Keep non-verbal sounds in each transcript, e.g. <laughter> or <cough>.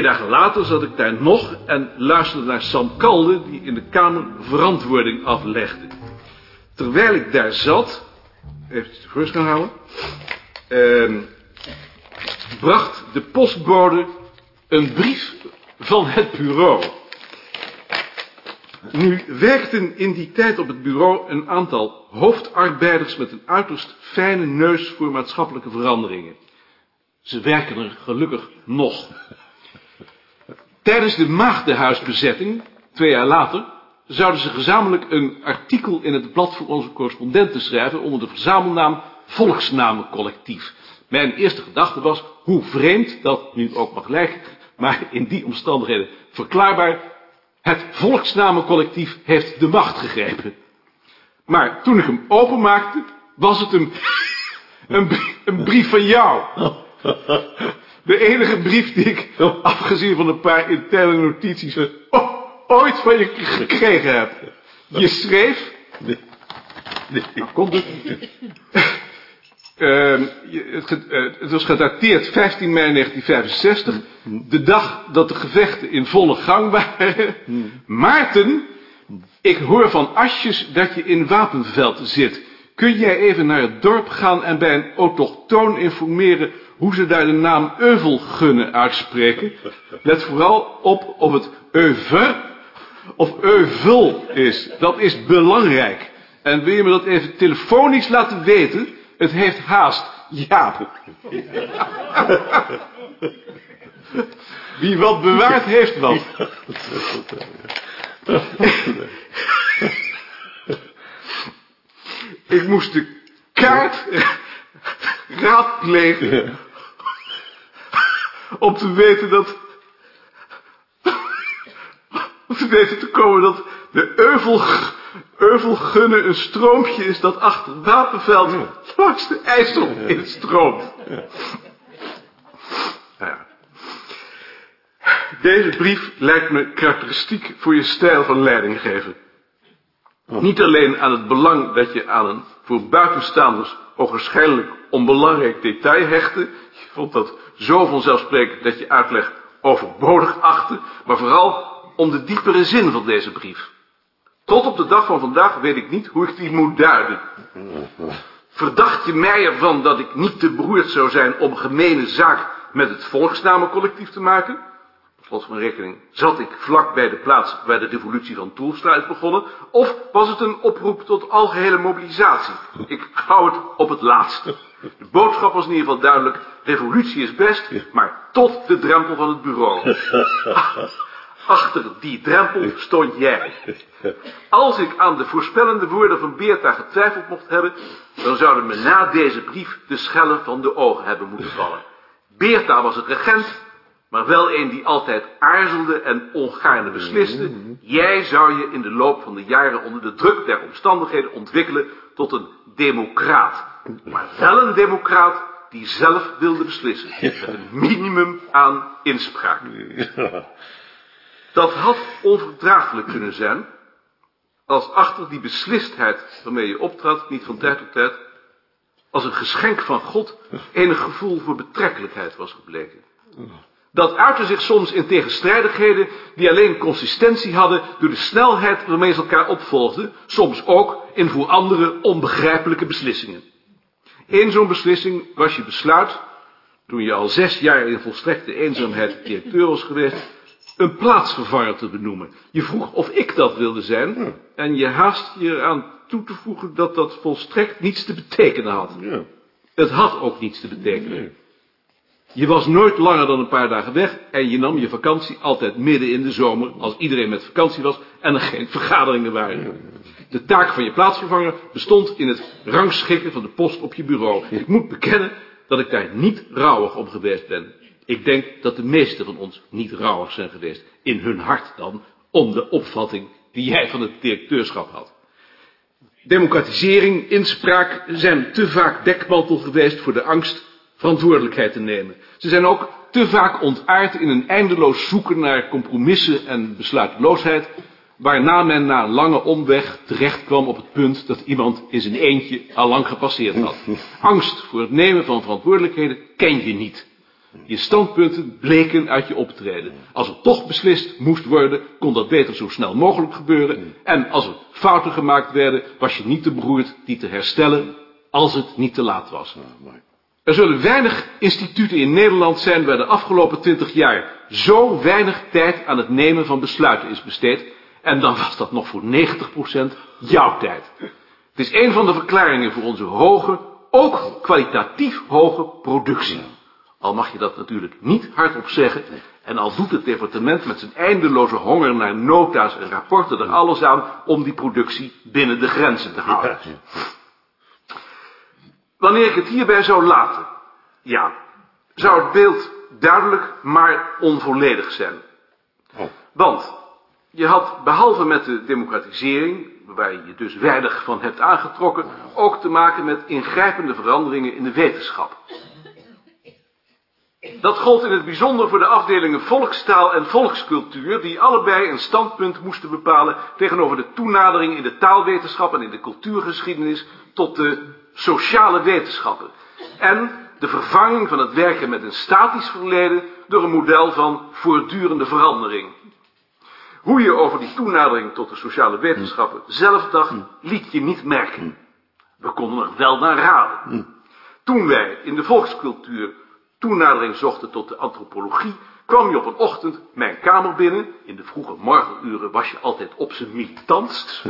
Twee dagen later zat ik daar nog en luisterde naar Sam Kalde, die in de Kamer verantwoording aflegde. Terwijl ik daar zat, even de rust gaan houden, ehm, bracht de postbode een brief van het bureau. Nu werkten in die tijd op het bureau een aantal hoofdarbeiders met een uiterst fijne neus voor maatschappelijke veranderingen. Ze werken er gelukkig nog. Tijdens de maagdenhuisbezetting, twee jaar later, zouden ze gezamenlijk een artikel in het blad voor onze correspondenten schrijven onder de verzamelnaam Volksnamencollectief. Mijn eerste gedachte was, hoe vreemd, dat nu ook mag lijken, maar in die omstandigheden verklaarbaar, het volksnamencollectief heeft de macht gegrepen. Maar toen ik hem openmaakte, was het een, <laughs> een, een brief van jou. <laughs> De enige brief die ik, afgezien van een paar interne notities, o- ooit van je gekregen heb. Je schreef... Nou, komt het. Ehm, je- het, ge- eh, het was gedateerd 15 mei 1965. De dag dat de gevechten in volle gang waren. Maarten, ik hoor van Asjes dat je in Wapenveld zit. Kun jij even naar het dorp gaan en bij een autochtoon informeren hoe ze daar de naam Euvelgunne uitspreken? Let vooral op of het Euve of Euvel is. Dat is belangrijk. En wil je me dat even telefonisch laten weten? Het heeft haast. Ja. Wie wat bewaart, heeft wat. Ik moest de kaart raadplegen. Om te weten dat... Om te weten te komen dat de Euvel, Euvelgunne een stroompje is dat achter Wapenveld langs de IJssel instroomt. Nou ja. Deze brief lijkt me karakteristiek voor je stijl van leidinggeven. Niet alleen aan het belang dat je aan een voor buitenstaanders ogenschijnlijk onbelangrijk detail hechtte. Je vond dat zo vanzelfsprekend dat je uitleg overbodig achtte. Maar vooral om de diepere zin van deze brief. Tot op de dag van vandaag weet ik niet hoe ik die moet duiden. Verdacht je mij ervan dat ik niet te beroerd zou zijn om gemene zaak met het volksnamencollectief te maken? Slot van rekening zat ik vlak bij de plaats waar de revolutie van Toelstra is begonnen, of was het een oproep tot algehele mobilisatie? Ik hou het op het laatste. De boodschap was in ieder geval duidelijk, revolutie is best, maar tot de drempel van het bureau. Achter die drempel stond jij. Als ik aan de voorspellende woorden van Beerta getwijfeld mocht hebben, dan zouden me na deze brief de schellen van de ogen hebben moeten vallen. Beerta was het regent, maar wel een die altijd aarzelde en ongaarne besliste. Jij zou je in de loop van de jaren onder de druk der omstandigheden ontwikkelen tot een democraat. Maar wel een democraat die zelf wilde beslissen. Met een minimum aan inspraak. Dat had onverdraaglijk kunnen zijn, als achter die beslistheid waarmee je optrad, niet van tijd tot tijd, als een geschenk van God, enig gevoel voor betrekkelijkheid was gebleken. Dat uitte zich soms in tegenstrijdigheden die alleen consistentie hadden door de snelheid waarmee ze elkaar opvolgden, soms ook in voor anderen onbegrijpelijke beslissingen. Eén zo'n beslissing was je besluit, toen je al zes jaar in volstrekte eenzaamheid directeur was geweest, een plaatsvervanger te benoemen. Je vroeg of ik dat wilde zijn, en je haast je eraan toe te voegen dat dat volstrekt niets te betekenen had. Ja. Het had ook niets te betekenen. Je was nooit langer dan een paar dagen weg en je nam je vakantie altijd midden in de zomer, als iedereen met vakantie was en er geen vergaderingen waren. De taak van je plaatsvervanger bestond in het rangschikken van de post op je bureau. Ik moet bekennen dat ik daar niet rouwig om geweest ben. Ik denk dat de meesten van ons niet rouwig zijn geweest, in hun hart dan, om de opvatting die jij van het directeurschap had. Democratisering, inspraak zijn te vaak dekmantel geweest voor de angst verantwoordelijkheid te nemen. Ze zijn ook te vaak ontaard in een eindeloos zoeken naar compromissen en besluiteloosheid, waarna men na een lange omweg terecht kwam op het punt dat iemand in zijn eentje al lang gepasseerd had. <laughs> Angst voor het nemen van verantwoordelijkheden ken je niet. Je standpunten bleken uit je optreden. Als er toch beslist moest worden, kon dat beter zo snel mogelijk gebeuren. En als er fouten gemaakt werden, was je niet te beroerd die te herstellen als het niet te laat was. Er zullen weinig instituten in Nederland zijn waar de afgelopen twintig jaar zo weinig tijd aan het nemen van besluiten is besteed. En dan was dat nog voor 90% jouw tijd. Het is een van de verklaringen voor onze hoge, ook kwalitatief hoge productie. Al mag je dat natuurlijk niet hardop zeggen. En al doet het departement met zijn eindeloze honger naar nota's en rapporten er alles aan om die productie binnen de grenzen te houden. Wanneer ik het hierbij zou laten, ja, zou het beeld duidelijk, maar onvolledig zijn. Want je had, behalve met de democratisering, waar je je dus weinig van hebt aangetrokken, ook te maken met ingrijpende veranderingen in de wetenschap. Dat gold in het bijzonder voor de afdelingen volkstaal en volkscultuur, die allebei een standpunt moesten bepalen tegenover de toenadering in de taalwetenschap en in de cultuurgeschiedenis tot de sociale wetenschappen. En de vervanging van het werken met een statisch verleden door een model van voortdurende verandering. Hoe je over die toenadering tot de sociale wetenschappen zelf dacht, liet je niet merken. We konden er wel naar raden. Toen wij in de volkscultuur toenadering zochten tot de antropologie, kwam je op een ochtend mijn kamer binnen. In de vroege morgenuren was je altijd op zijn militantst.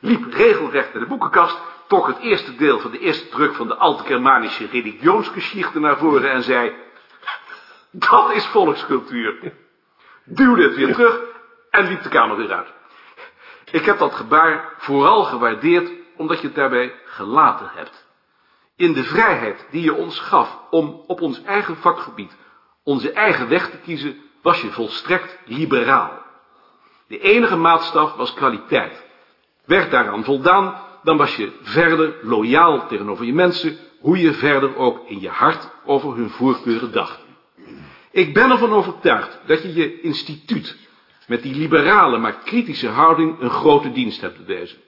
Liep regelrecht naar de boekenkast, trok het eerste deel van de eerste druk van de Alte-Germanische religionsgeschichte naar voren en zei... Dat is volkscultuur. Duwde het weer terug en liep de kamer weer uit. Ik heb dat gebaar vooral gewaardeerd omdat je het daarbij gelaten hebt. In de vrijheid die je ons gaf om op ons eigen vakgebied onze eigen weg te kiezen, was je volstrekt liberaal. De enige maatstaf was kwaliteit. Werd daaraan voldaan, dan was je verder loyaal tegenover je mensen, hoe je verder ook in je hart over hun voorkeuren dacht. Ik ben ervan overtuigd dat je je instituut met die liberale maar kritische houding een grote dienst hebt bewezen.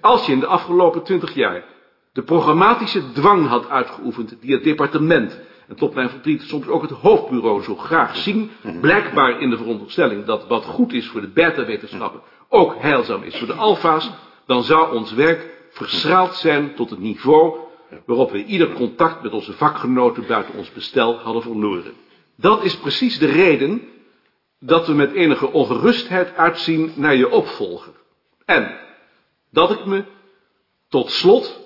Als je in de afgelopen twintig jaar de programmatische dwang had uitgeoefend die het departement en tot mijn verdriet soms ook het hoofdbureau zo graag zien, blijkbaar in de veronderstelling dat wat goed is voor de beta-wetenschappen ook heilzaam is voor de alfa's, dan zou ons werk verschraald zijn tot het niveau waarop we ieder contact met onze vakgenoten buiten ons bestel hadden verloren. Dat is precies de reden dat we met enige ongerustheid uitzien naar je opvolger. En dat ik me tot slot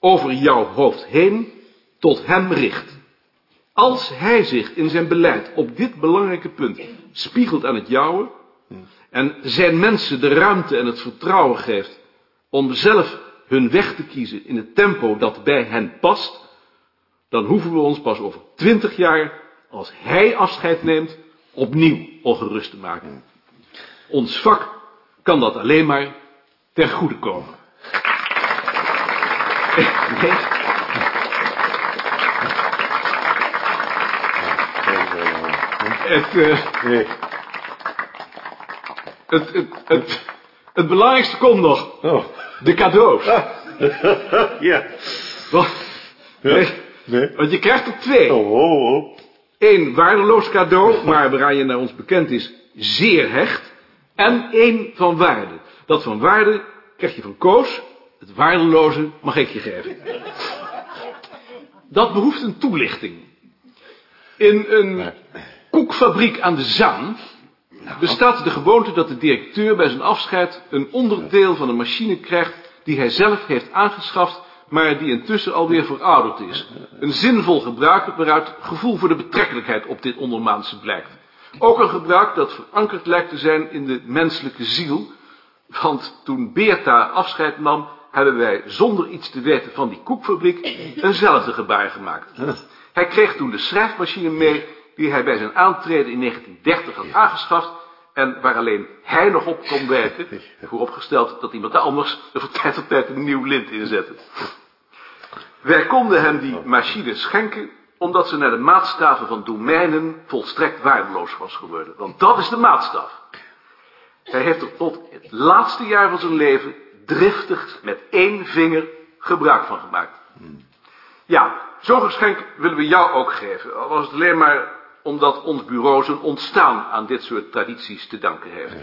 over jouw hoofd heen tot hem richt. Als hij zich in zijn beleid op dit belangrijke punt spiegelt aan het jouwe en zijn mensen de ruimte en het vertrouwen geeft om zelf hun weg te kiezen in het tempo dat bij hen past, dan hoeven we ons pas over twintig jaar, als hij afscheid neemt, opnieuw ongerust te maken. Ons vak kan dat alleen maar ten goede komen. Nee. Het, uh, het, het, het, het belangrijkste komt nog. Oh. De cadeaus. Ah. <laughs> ja. Wat? Nee. Nee. Want je krijgt er twee. Oh, oh, oh. Eén waardeloos cadeau, maar waaraan je naar ons bekend is zeer hecht. En één van waarde. Dat van waarde krijg je van Koos. Het waardeloze mag ik je geven. Dat behoeft een toelichting. In een koekfabriek aan de Zaan bestaat de gewoonte dat de directeur bij zijn afscheid een onderdeel van een machine krijgt die hij zelf heeft aangeschaft, maar die intussen alweer verouderd is. Een zinvol gebruik waaruit gevoel voor de betrekkelijkheid op dit ondermaanse blijkt. Ook een gebruik dat verankerd lijkt te zijn in de menselijke ziel, want toen Beerta afscheid nam, hebben wij zonder iets te weten van die koekfabriek eenzelfde gebaar gemaakt. Hij kreeg toen de schrijfmachine mee die hij bij zijn aantreden in 1930 had aangeschaft en waar alleen hij nog op kon werken, vooropgesteld dat iemand anders er van tijd tot tijd een nieuw lint inzette. Wij konden hem die machine schenken omdat ze naar de maatstaven van domeinen volstrekt waardeloos was geworden. Want dat is de maatstaf. Hij heeft er tot het laatste jaar van zijn leven driftig met één vinger gebruik van gemaakt. Ja, zo'n geschenk willen we jou ook geven. Al was het alleen maar omdat ons bureau zijn ontstaan aan dit soort tradities te danken heeft.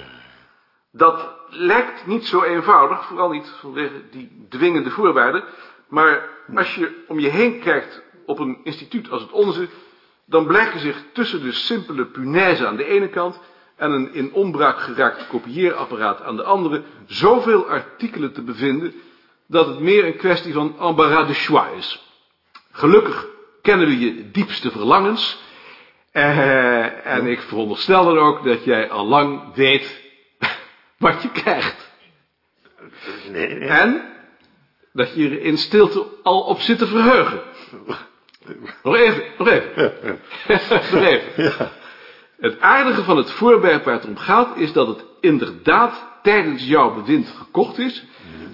Dat lijkt niet zo eenvoudig, vooral niet vanwege die dwingende voorwaarden. Maar als je om je heen kijkt op een instituut als het onze, dan blijken zich tussen de simpele punaise aan de ene kant en een in onbruik geraakt kopieerapparaat aan de andere zoveel artikelen te bevinden dat het meer een kwestie van embarras de choix is. Gelukkig kennen we je diepste verlangens eh, en ik veronderstel dan ook dat jij al lang weet <laughs> wat je krijgt. Nee, nee. En dat je er in stilte al op zit te verheugen. Nog even, nog even. <laughs> <laughs> nog even. Het aardige van het voorwerp waar het om gaat is dat het inderdaad tijdens jouw bewind gekocht is,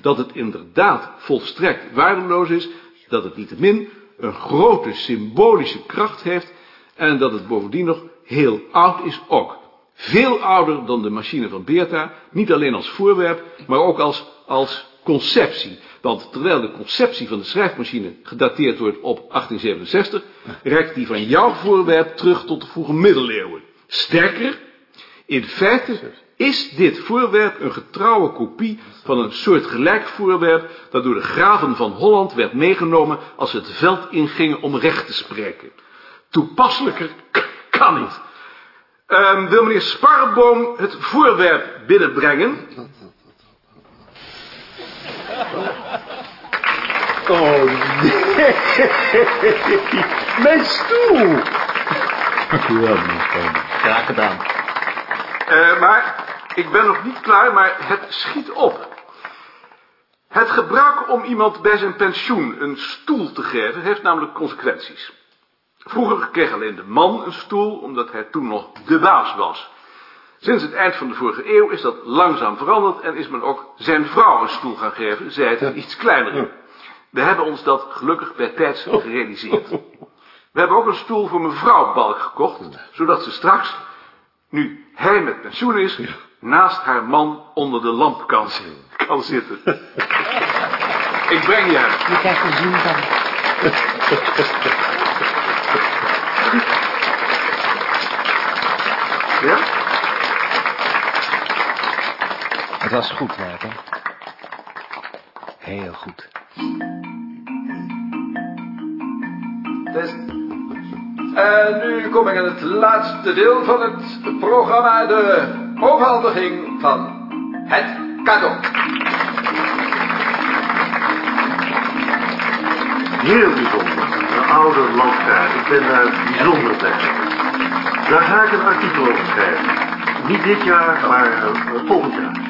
dat het inderdaad volstrekt waardeloos is, dat het niettemin een grote symbolische kracht heeft en dat het bovendien nog heel oud is ook. Veel ouder dan de machine van Beerta, niet alleen als voorwerp, maar ook als, als conceptie. Want terwijl de conceptie van de schrijfmachine gedateerd wordt op 1867, reikt die van jouw voorwerp terug tot de vroege middeleeuwen. Sterker, in feite is dit voorwerp een getrouwe kopie van een soortgelijk voorwerp dat door de graven van Holland werd meegenomen als ze het veld ingingen om recht te spreken. Toepasselijker kan niet. Ehm, wil meneer Sparreboom het voorwerp binnenbrengen? Oh, nee. <laughs> Mijn stoel. Graag gedaan. Eh, maar ik ben nog niet klaar, maar het schiet op. Het gebruik om iemand bij zijn pensioen een stoel te geven, heeft namelijk consequenties. Vroeger kreeg alleen de man een stoel, omdat hij toen nog de baas was. Sinds het eind van de vorige eeuw is dat langzaam veranderd en is men ook zijn vrouw een stoel gaan geven, zij het een iets kleinere. We hebben ons dat gelukkig bij tijds gerealiseerd. <laughs> We hebben ook een stoel voor mevrouw Balk gekocht, zodat ze straks, nu hij met pensioen is, naast haar man onder de lamp kan, kan zitten. <laughs> Ik breng je hem. Je krijgt een zin van. Ja? Het was goed, Maarten. Heel goed. Test. En nu kom ik aan het laatste deel van het programma, de overhandiging van het cadeau. Heel bijzonder. Een oude landkaart. Ik ben daar bijzonder blij. Daar ga ik een artikel over schrijven. Niet dit jaar, maar eh, volgend jaar.